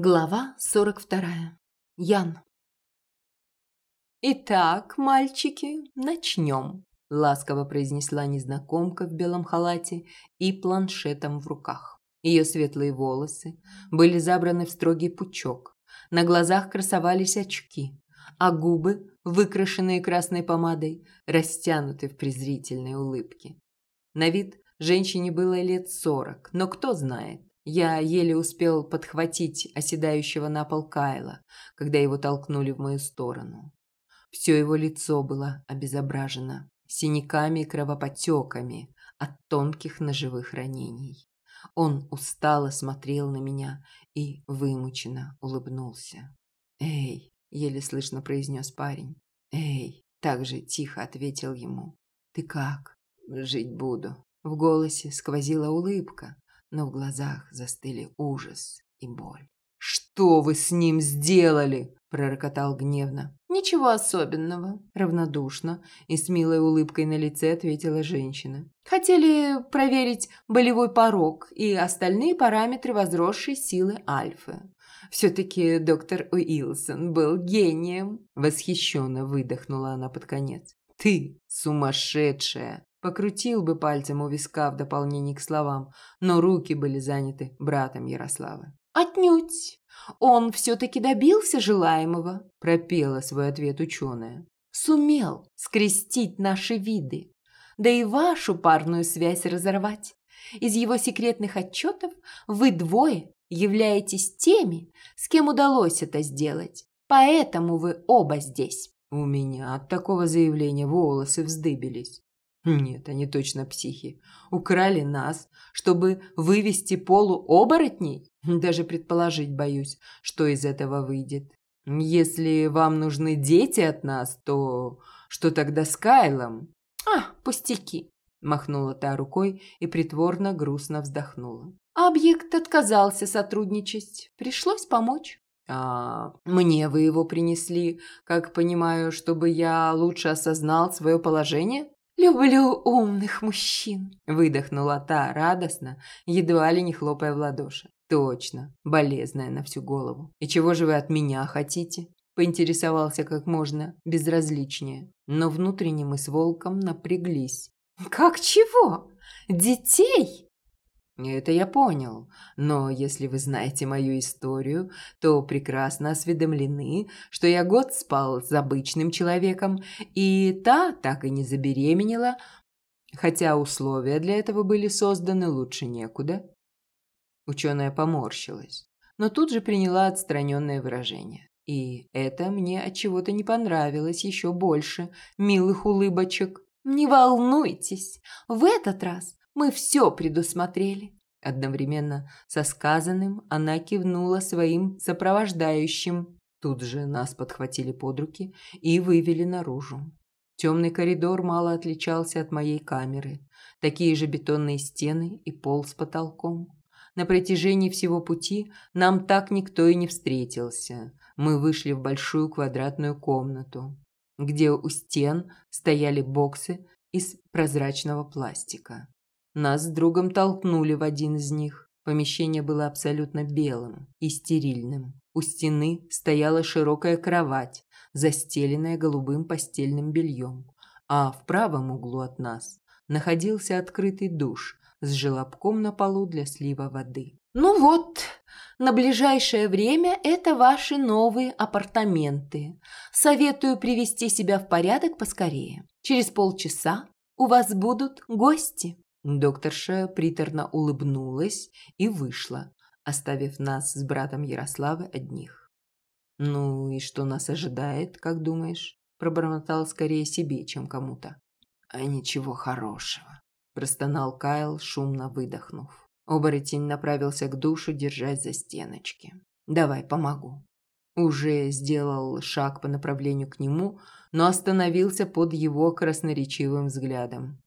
Глава 42. Ян. «Итак, мальчики, начнем», – ласково произнесла незнакомка в белом халате и планшетом в руках. Ее светлые волосы были забраны в строгий пучок, на глазах красовались очки, а губы, выкрашенные красной помадой, растянуты в презрительной улыбке. На вид женщине было лет сорок, но кто знает, я еле успел подхватить оседающего на пол Кайла, когда его толкнули в мою сторону. Все его лицо было обезображено синяками и кровоподтеками от тонких ножевых ранений. Он устало смотрел на меня и вымученно улыбнулся. «Эй!» – еле слышно произнес парень. «Эй!» – также тихо ответил ему. «Ты как?» «Жить буду». В голосе сквозила улыбка, но в глазах застыли ужас и боль. «Что вы с ним сделали?» – пророкотал гневно. «Ничего особенного», – равнодушно и с милой улыбкой на лице ответила женщина. «Хотели проверить болевой порог и остальные параметры возросшей силы альфы. Все-таки доктор Уилсон был гением», – восхищенно выдохнула она под конец. «Ты сумасшедшая!» Покрутил бы пальцем у виска в дополнение к словам, но руки были заняты братом Ярославы. «Отнюдь! Он все-таки добился желаемого», – пропела свой ответ ученая. «Сумел скрестить наши виды, да и вашу парную связь разорвать. Из его секретных отчетов вы двое являетесь теми, с кем удалось это сделать, поэтому вы оба здесь». У меня от такого заявления волосы вздыбились. Нет, они точно психи. Украли нас, чтобы вывести полуоборотней? Даже предположить боюсь, что из этого выйдет. Если вам нужны дети от нас, то что тогда с Кайлом? А, пустяки, махнула та рукой и притворно грустно вздохнула. Объект отказался сотрудничать. Пришлось помочь. А мне вы его принесли, как понимаю, чтобы я лучше осознал свое положение? «Люблю умных мужчин», – выдохнула та радостно, едва ли не хлопая в ладоши. «Точно, болезная на всю голову. И чего же вы от меня хотите?» Поинтересовался как можно безразличнее, но внутренне мы с волком напряглись. «Как чего? Детей?» Это я понял, но если вы знаете мою историю, то прекрасно осведомлены, что я год спал с обычным человеком, и та так и не забеременела, хотя условия для этого были созданы лучше некуда. Ученая поморщилась, но тут же приняла отстраненное выражение. И это мне от чего-то не понравилось еще больше милых улыбочек. «Не волнуйтесь, в этот раз мы все предусмотрели. Одновременно со сказанным она кивнула своим сопровождающим. Тут же нас подхватили под руки и вывели наружу. Темный коридор мало отличался от моей камеры. Такие же бетонные стены и пол с потолком. На протяжении всего пути нам так никто и не встретился. Мы вышли в большую квадратную комнату, где у стен стояли боксы из прозрачного пластика. Нас с другом толкнули в один из них. Помещение было абсолютно белым и стерильным. У стены стояла широкая кровать, застеленная голубым постельным бельем, а в правом углу от нас находился открытый душ с желобком на полу для слива воды. «Ну вот, на ближайшее время это ваши новые апартаменты. Советую привести себя в порядок поскорее. Через полчаса у вас будут гости». Докторша приторно улыбнулась и вышла, оставив нас с братом Ярославы одних. «Ну и что нас ожидает, как думаешь?» Пробормотал скорее себе, чем кому-то. «А ничего хорошего», – простонал Кайл, шумно выдохнув. Оборотень направился к душу, держась за стеночки. «Давай, помогу». Уже сделал шаг по направлению к нему, но остановился под его красноречивым взглядом.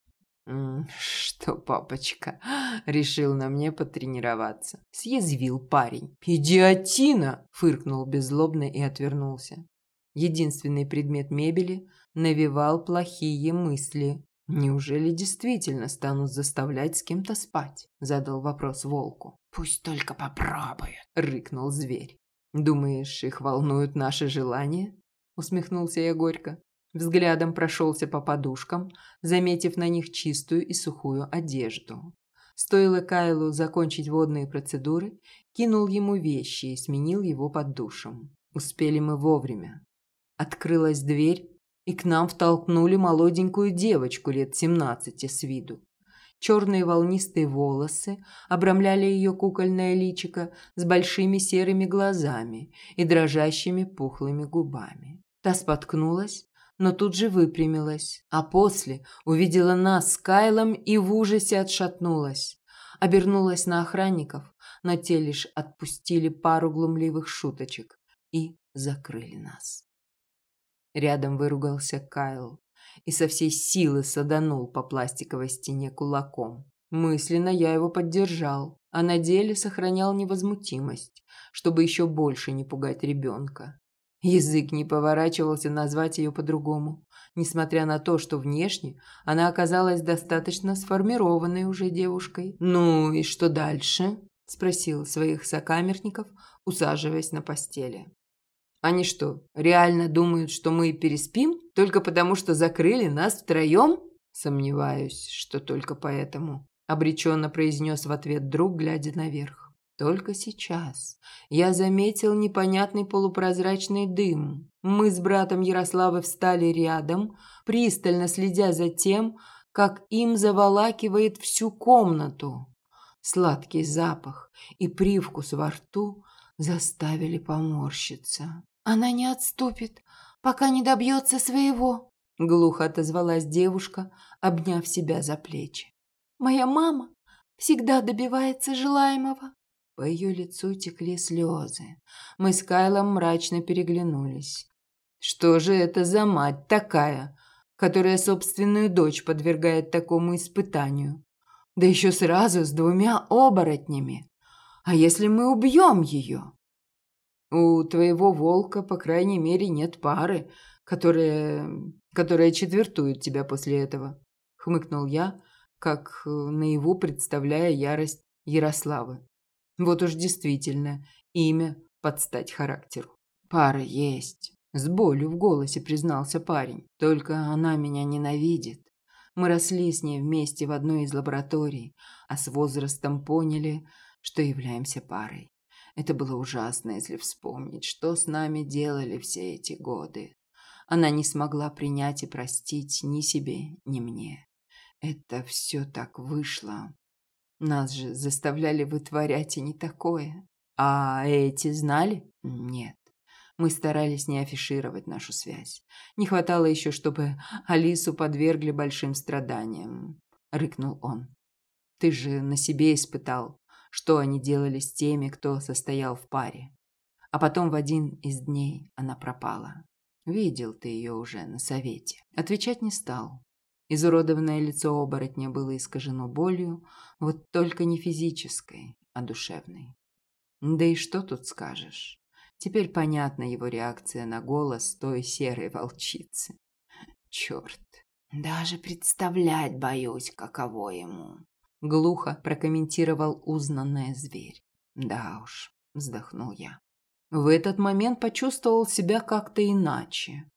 «Что, папочка, решил на мне потренироваться?» Съязвил парень. «Идиотина!» – фыркнул беззлобно и отвернулся. Единственный предмет мебели навевал плохие мысли. «Неужели действительно станут заставлять с кем-то спать?» – задал вопрос волку. «Пусть только попробуют», – рыкнул зверь. «Думаешь, их волнуют наши желания?» – усмехнулся я горько. Взглядом прошелся по подушкам, заметив на них чистую и сухую одежду. Стоило Кайлу закончить водные процедуры, кинул ему вещи и сменил его под душем. Успели мы вовремя. Открылась дверь, и к нам втолкнули молоденькую девочку лет семнадцати с виду. Черные волнистые волосы обрамляли ее кукольное личико с большими серыми глазами и дрожащими пухлыми губами. Та споткнулась, но тут же выпрямилась, а после увидела нас с Кайлом и в ужасе отшатнулась. Обернулась на охранников, но те лишь отпустили пару глумливых шуточек и закрыли нас. Рядом выругался Кайл и со всей силы саданул по пластиковой стене кулаком. Мысленно я его поддержал, а на деле сохранял невозмутимость, чтобы еще больше не пугать ребенка. Язык не поворачивался назвать ее по-другому, несмотря на то, что внешне она оказалась достаточно сформированной уже девушкой. «Ну и что дальше?» – спросил своих сокамерников, усаживаясь на постели. Они что, реально думают, что мы переспим только потому, что закрыли нас втроем? Сомневаюсь, что только поэтому, обреченно произнес в ответ друг, глядя наверх. Только сейчас я заметил непонятный полупрозрачный дым. Мы с братом Ярославой встали рядом, пристально следя за тем, как им заволакивает всю комнату. Сладкий запах и привкус во рту заставили поморщиться. Она не отступит, пока не добьется своего, глухо отозвалась девушка, обняв себя за плечи. Моя мама всегда добивается желаемого. По ее лицу текли слезы. Мы с Кайлом мрачно переглянулись. Что же это за мать такая, которая собственную дочь подвергает такому испытанию? Да еще сразу с двумя оборотнями. А если мы убьем ее? У твоего волка, по крайней мере, нет пары, которая... которая четвертует тебя после этого», — хмыкнул я, как наяву представляя ярость Ярославы. Вот уж действительно имя под стать характеру. «Пара есть», — с болью в голосе признался парень. «Только она меня ненавидит. Мы росли с ней вместе в одной из лабораторий, а с возрастом поняли, что являемся парой. Это было ужасно, если вспомнить, что с нами делали все эти годы. Она не смогла принять и простить ни себе, ни мне. Это все так вышло. Нас же заставляли вытворять и не такое. А эти знали? Нет. Мы старались не афишировать нашу связь. Не хватало еще, чтобы Алису подвергли большим страданиям. Рыкнул он. Ты же на себе испытал, что они делали с теми, кто состоял в паре. А потом в один из дней она пропала. Видел ты ее уже на совете. Отвечать не стал. Изуродованное лицо оборотня было искажено болью, вот только не физической, а душевной. Да и что тут скажешь? Теперь понятна его реакция на голос той серой волчицы. Черт. Даже представлять боюсь, каково ему. Глухо прокомментировал узнанное зверь. Да уж, вздохнул я. В этот момент почувствовал себя как-то иначе.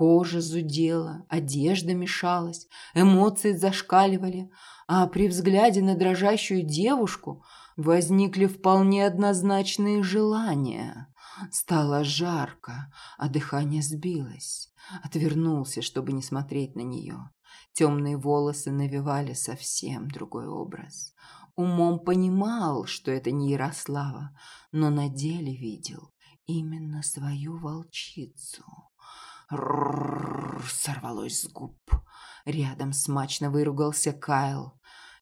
Кожа зудела, одежда мешалась, эмоции зашкаливали, а при взгляде на дрожащую девушку возникли вполне однозначные желания. Стало жарко, а дыхание сбилось. Отвернулся, чтобы не смотреть на нее. Темные волосы навевали совсем другой образ. Умом понимал, что это не Ярослава, но на деле видел именно свою волчицу. Рррррр, сорвалось с губ. Рядом смачно выругался Кайл.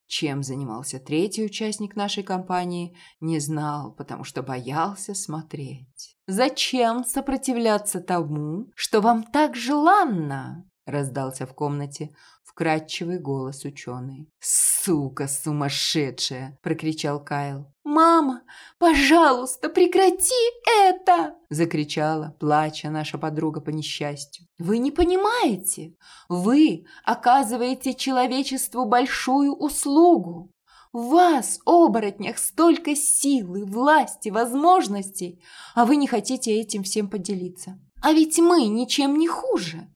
Чем занимался третий участник нашей компании, не знал, потому что боялся смотреть. «Зачем сопротивляться тому, что вам так желанно?» Раздался в комнате вкрадчивый голос ученой. «Сука сумасшедшая!» – прокричал Кайл. «Мама, пожалуйста, прекрати это!» – закричала, плача наша подруга по несчастью. «Вы не понимаете? Вы оказываете человечеству большую услугу. В вас, оборотнях, столько силы, власти, возможностей, а вы не хотите этим всем поделиться. А ведь мы ничем не хуже,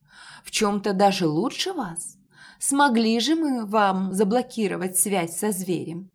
в чем-то даже лучше вас. Смогли же мы вам заблокировать связь со зверем.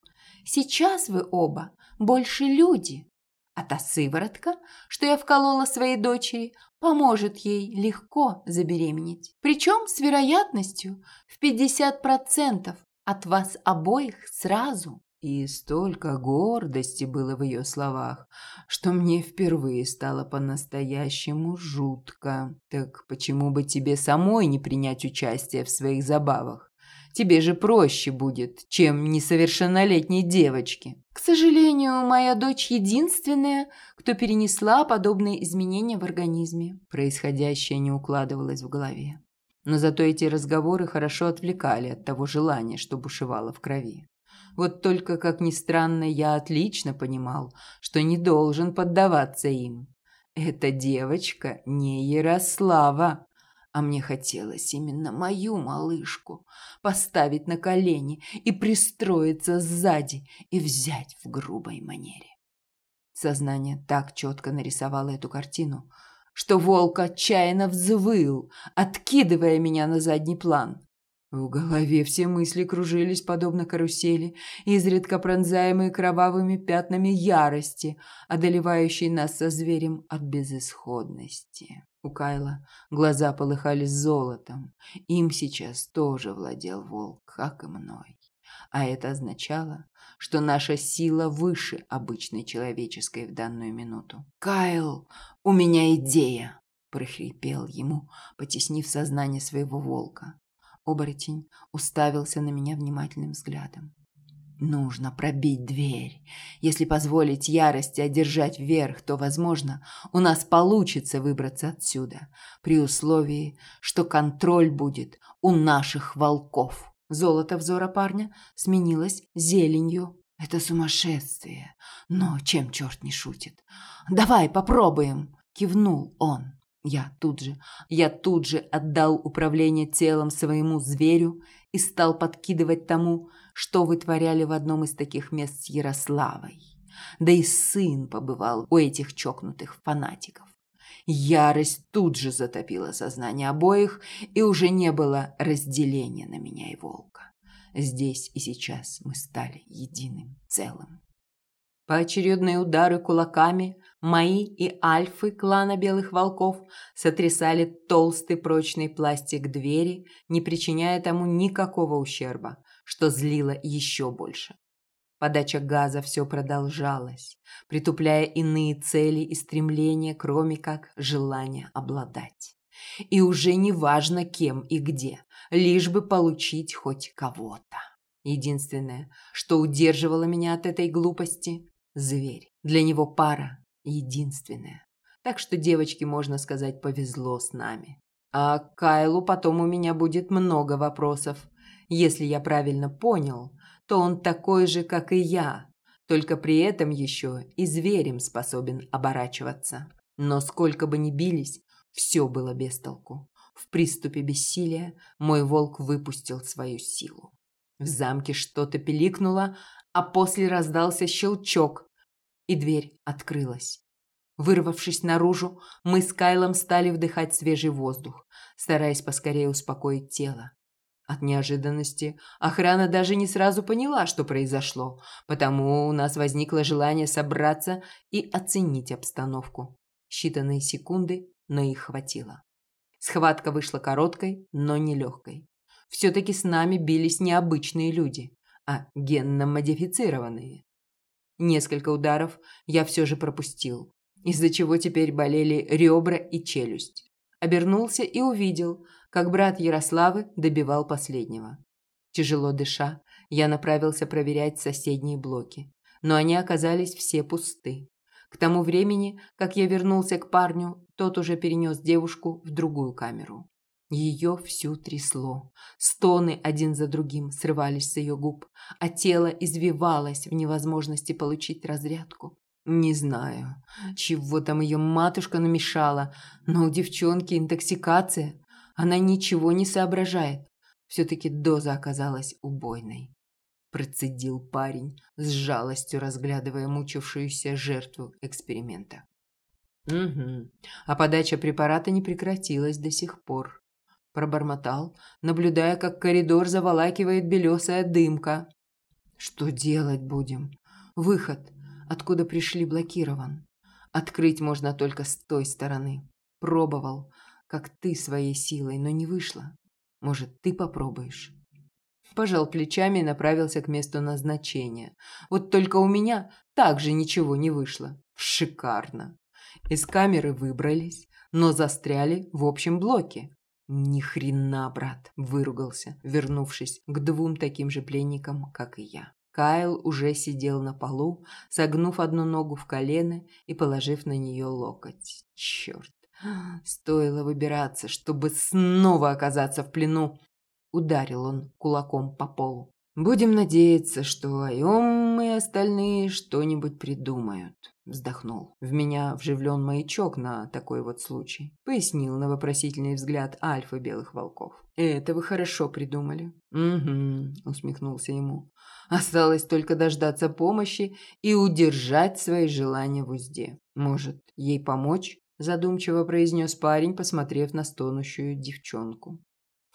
Сейчас вы оба больше люди, а та сыворотка, что я вколола своей дочери, поможет ей легко забеременеть. Причем с вероятностью в 50% от вас обоих сразу. И столько гордости было в ее словах, что мне впервые стало по-настоящему жутко. Так почему бы тебе самой не принять участие в своих забавах? Тебе же проще будет, чем несовершеннолетней девочке. К сожалению, моя дочь единственная, кто перенесла подобные изменения в организме. Происходящее не укладывалось в голове. Но зато эти разговоры хорошо отвлекали от того желания, что бушевало в крови. Вот только, как ни странно, я отлично понимал, что не должен поддаваться им. Эта девочка не Ярослава, а мне хотелось именно мою малышку поставить на колени и пристроиться сзади и взять в грубой манере. Сознание так четко нарисовало эту картину, что волк отчаянно взвыл, откидывая меня на задний план. В голове все мысли кружились, подобно карусели, изредка пронзаемые кровавыми пятнами ярости, одолевающей нас со зверем от безысходности. У Кайла глаза полыхали золотом. Им сейчас тоже владел волк, как и мной. А это означало, что наша сила выше обычной человеческой в данную минуту. «Кайл, у меня идея!» – прохрипел ему, потеснив сознание своего волка. Оборотень уставился на меня внимательным взглядом. Нужно пробить дверь. Если позволить ярости одержать верх, то, возможно, у нас получится выбраться отсюда, при условии, что контроль будет у наших волков. Золото взора парня сменилось зеленью. Это сумасшествие. Но чем черт не шутит? Давай попробуем, кивнул он. Я тут же, я тут же отдал управление телом своему зверю и стал подкидывать тому, что вытворяли в одном из таких мест с Ярославой. Да и сын побывал у этих чокнутых фанатиков. Ярость тут же затопила сознание обоих, и уже не было разделения на меня и волка. Здесь и сейчас мы стали единым целым. Поочередные удары кулаками мои и альфы клана Белых Волков сотрясали толстый прочный пластик двери, не причиняя тому никакого ущерба, что злило еще больше. Подача газа все продолжалась, притупляя иные цели и стремления, кроме как желания обладать. И уже не важно кем и где, лишь бы получить хоть кого-то. Единственное, что удерживало меня от этой глупости зверь. Для него пара единственная. Так что девочке, можно сказать, повезло с нами. А к Кайлу потом у меня будет много вопросов. Если я правильно понял, то он такой же, как и я, только при этом еще и зверем способен оборачиваться. Но сколько бы ни бились, все было без толку. В приступе бессилия мой волк выпустил свою силу. В замке что-то пиликнуло, а после раздался щелчок, и дверь открылась. Вырвавшись наружу, мы с Кайлом стали вдыхать свежий воздух, стараясь поскорее успокоить тело. От неожиданности охрана даже не сразу поняла, что произошло, потому у нас возникло желание собраться и оценить обстановку. Считанные секунды, но их хватило. Схватка вышла короткой, но не легкой. Все-таки с нами бились не обычные люди, а генно модифицированные. Несколько ударов я все же пропустил, из-за чего теперь болели ребра и челюсть. Обернулся и увидел, как брат Ярославы добивал последнего. Тяжело дыша, я направился проверять соседние блоки, но они оказались все пусты. К тому времени, как я вернулся к парню, тот уже перенес девушку в другую камеру. Ее всю трясло. Стоны один за другим срывались с ее губ, а тело извивалось в невозможности получить разрядку. Не знаю, чего там ее матушка намешала, но у девчонки интоксикация. Она ничего не соображает. Все-таки доза оказалась убойной. процедил парень, с жалостью разглядывая мучившуюся жертву эксперимента. Угу. А подача препарата не прекратилась до сих пор. Пробормотал, наблюдая, как коридор заволакивает белесая дымка. Что делать будем? Выход, откуда пришли, блокирован. Открыть можно только с той стороны. Пробовал, как ты своей силой, но не вышло. Может, ты попробуешь? Пожал плечами и направился к месту назначения. Вот только у меня также ничего не вышло. Шикарно. Из камеры выбрались, но застряли в общем блоке. Ни хрена, брат, выругался, вернувшись к двум таким же пленникам, как и я. Кайл уже сидел на полу, согнув одну ногу в колено и положив на нее локоть. Черт, стоило выбираться, чтобы снова оказаться в плену. Ударил он кулаком по полу. «Будем надеяться, что Айом и остальные что-нибудь придумают», – вздохнул. В меня вживлен маячок на такой вот случай. Пояснил на вопросительный взгляд Альфа Белых Волков. «Это вы хорошо придумали». «Угу», – усмехнулся ему. «Осталось только дождаться помощи и удержать свои желания в узде. Может, ей помочь?» – задумчиво произнес парень, посмотрев на стонущую девчонку.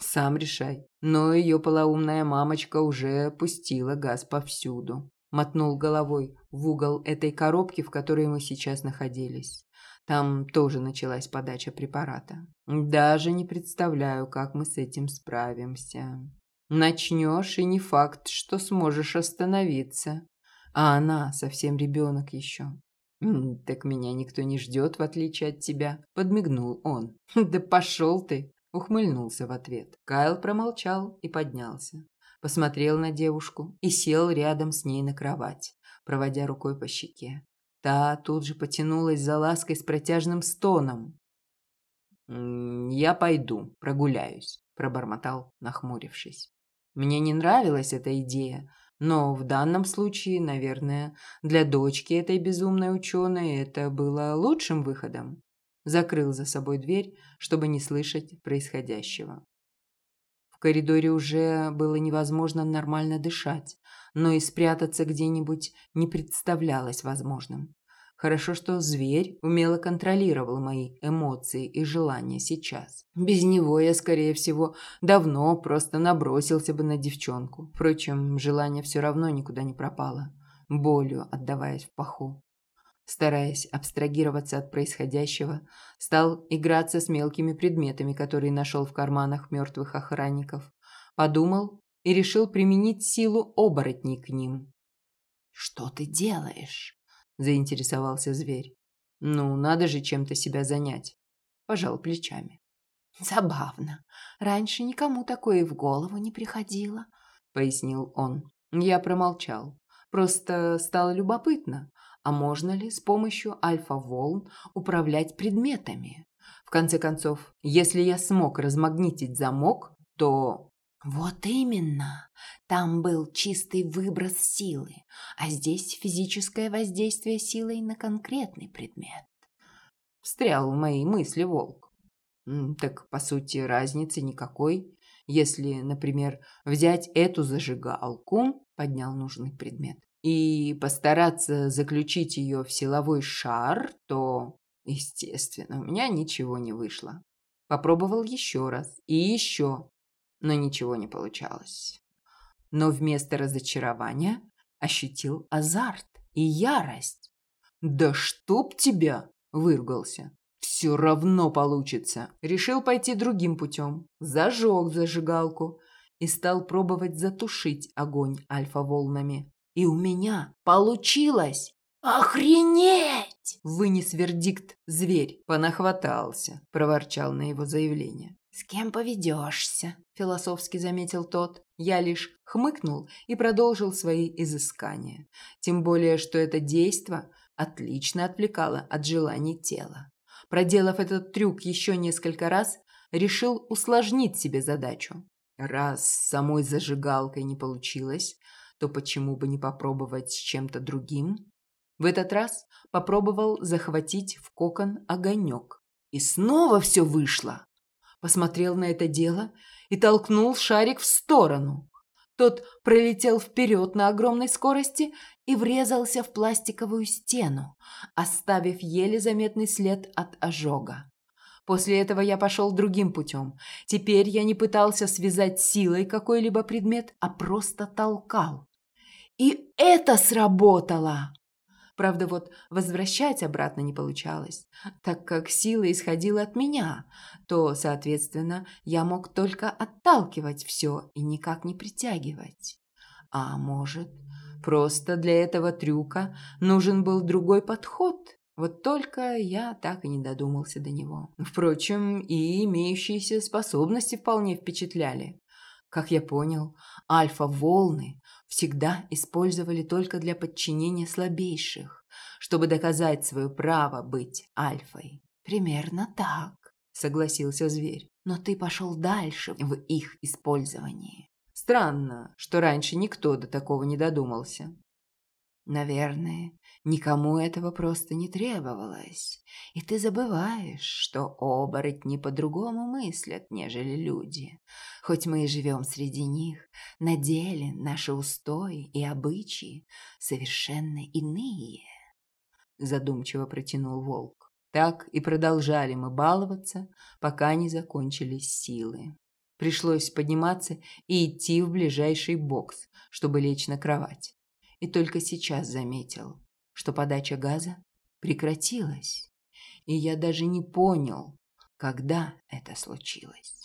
Сам решай. Но ее полоумная мамочка уже пустила газ повсюду. Мотнул головой в угол этой коробки, в которой мы сейчас находились. Там тоже началась подача препарата. Даже не представляю, как мы с этим справимся. Начнешь, и не факт, что сможешь остановиться. А она совсем ребенок еще. «Так меня никто не ждет, в отличие от тебя», — подмигнул он. «Да пошел ты!» Ухмыльнулся в ответ. Кайл промолчал и поднялся. Посмотрел на девушку и сел рядом с ней на кровать, проводя рукой по щеке. Та тут же потянулась за лаской с протяжным стоном. «Я пойду, прогуляюсь», – пробормотал, нахмурившись. Мне не нравилась эта идея, но в данном случае, наверное, для дочки этой безумной ученой это было лучшим выходом закрыл за собой дверь, чтобы не слышать происходящего. Коридоре уже было невозможно нормально дышать, но и спрятаться где-нибудь не представлялось возможным. Хорошо, что зверь умело контролировал мои эмоции и желания сейчас. Без него я, скорее всего, давно просто набросился бы на девчонку. Впрочем, желание все равно никуда не пропало, болью отдаваясь в паху стараясь абстрагироваться от происходящего, стал играться с мелкими предметами, которые нашел в карманах мертвых охранников. Подумал и решил применить силу оборотней к ним. «Что ты делаешь?» – заинтересовался зверь. «Ну, надо же чем-то себя занять», – пожал плечами. «Забавно. Раньше никому такое в голову не приходило», – пояснил он. Я промолчал. Просто стало любопытно, а можно ли с помощью альфа-волн управлять предметами? В конце концов, если я смог размагнитить замок, то... Вот именно. Там был чистый выброс силы, а здесь физическое воздействие силой на конкретный предмет. Встрял в мои мысли волк. Так, по сути, разницы никакой. Если, например, взять эту зажигалку, поднял нужный предмет, и постараться заключить ее в силовой шар, то, естественно, у меня ничего не вышло. Попробовал еще раз и еще, но ничего не получалось. Но вместо разочарования ощутил азарт и ярость. «Да чтоб тебя!» – выругался. «Все равно получится!» Решил пойти другим путем. Зажег зажигалку и стал пробовать затушить огонь альфа-волнами. И у меня получилось! «Охренеть!» – вынес вердикт зверь. Понахватался, проворчал на его заявление. «С кем поведешься?» – философски заметил тот. Я лишь хмыкнул и продолжил свои изыскания. Тем более, что это действо отлично отвлекало от желаний тела. Проделав этот трюк еще несколько раз, решил усложнить себе задачу. Раз самой зажигалкой не получилось, то почему бы не попробовать с чем-то другим? В этот раз попробовал захватить в кокон огонек. И снова все вышло. Посмотрел на это дело и толкнул шарик в сторону. Тот пролетел вперед на огромной скорости и врезался в пластиковую стену, оставив еле заметный след от ожога. После этого я пошел другим путем. Теперь я не пытался связать силой какой-либо предмет, а просто толкал. И это сработало! Правда, вот возвращать обратно не получалось, так как сила исходила от меня, то, соответственно, я мог только отталкивать все и никак не притягивать. А может, просто для этого трюка нужен был другой подход? Вот только я так и не додумался до него. Впрочем, и имеющиеся способности вполне впечатляли. Как я понял, альфа-волны всегда использовали только для подчинения слабейших, чтобы доказать свое право быть альфой. «Примерно так», — согласился зверь. «Но ты пошел дальше в их использовании». Странно, что раньше никто до такого не додумался. Наверное, никому этого просто не требовалось. И ты забываешь, что оборотни по-другому мыслят, нежели люди. Хоть мы и живем среди них, на деле наши устои и обычаи совершенно иные. Задумчиво протянул волк. Так и продолжали мы баловаться, пока не закончились силы. Пришлось подниматься и идти в ближайший бокс, чтобы лечь на кровать и только сейчас заметил, что подача газа прекратилась, и я даже не понял, когда это случилось.